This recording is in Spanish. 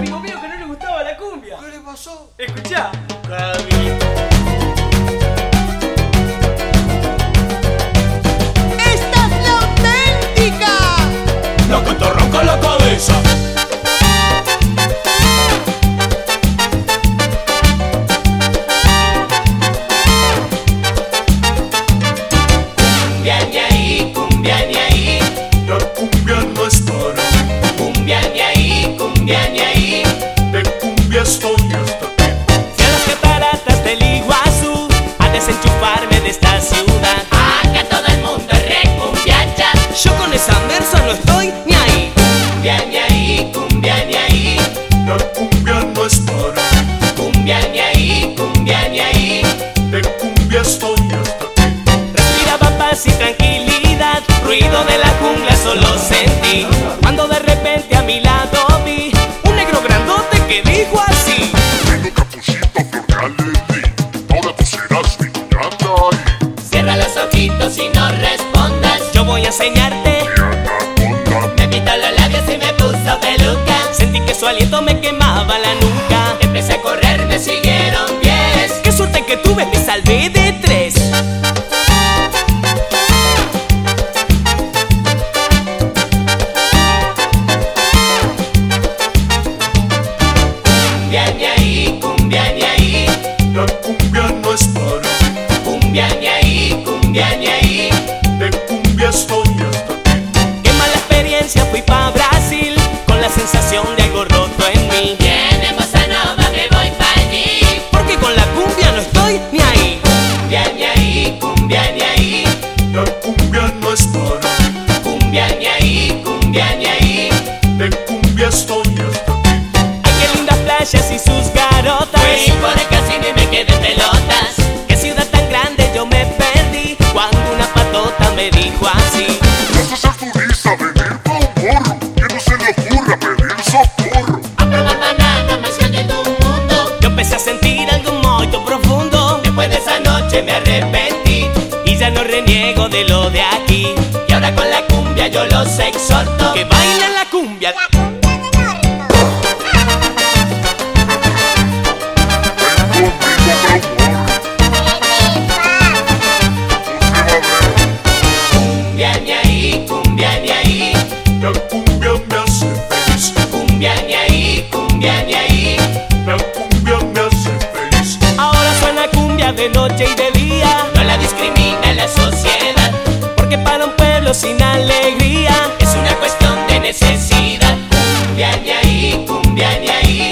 un amigo mío que no le gustaba la cumbia. ¿Qué le pasó? Escuchá. ¡Esta Fui a las cataratas del Iguazú a desenchufarme de esta ciudad. Acá todo el mundo es recumbiacha. Yo con esa merza no estoy ni ahí. Cumbia ni ahí, cumbia ni ahí, La cumbia no es para mí. cumbia ni ahí, cumbia ni ahí. De cumbia estoy hasta aquí. Respiraba paz y tranquilidad, ruido de la jungla solo sentí. Enseñarte. Me pintó los labios y me puso peluca. Sentí que su aliento me quemaba la nuca. Empecé a correr, me siguieron pies. Qué suerte que tuve, me salvé de tres. Cumbia ni ahí, cumbia ni ahí, La cumbia no es para mí. cumbia ni ahí, cumbia ni ahí. De cumbia estoy hasta aquí. Qué mala experiencia, fui pa' Brasil con la sensación de algo roto en mí. Tiene bossa nova, me voy pa' allí. Porque con la cumbia no estoy ni ahí. Cumbia ni ahí, cumbia ni ahí, La cumbia no es para mí. cumbia ni ahí, cumbia ni ahí. De cumbia estoy hasta aquí. Ay, qué lindas playas y sus probar banana más grande de un mundo. Yo empecé a sentir algo muy profundo Después de esa noche me arrepentí. y ya no reniego de lo de aquí. Y ahora con la cumbia yo los exhorto. Que bailen la cumbia. Ven conmigo, mi amor. Cumbia ni ahí, cumbia ni ahí. La cumbia de noche y de día. No la discrimina la sociedad, porque para un pueblo sin alegría es una cuestión de necesidad. Cumbia ahí, cumbia ahí.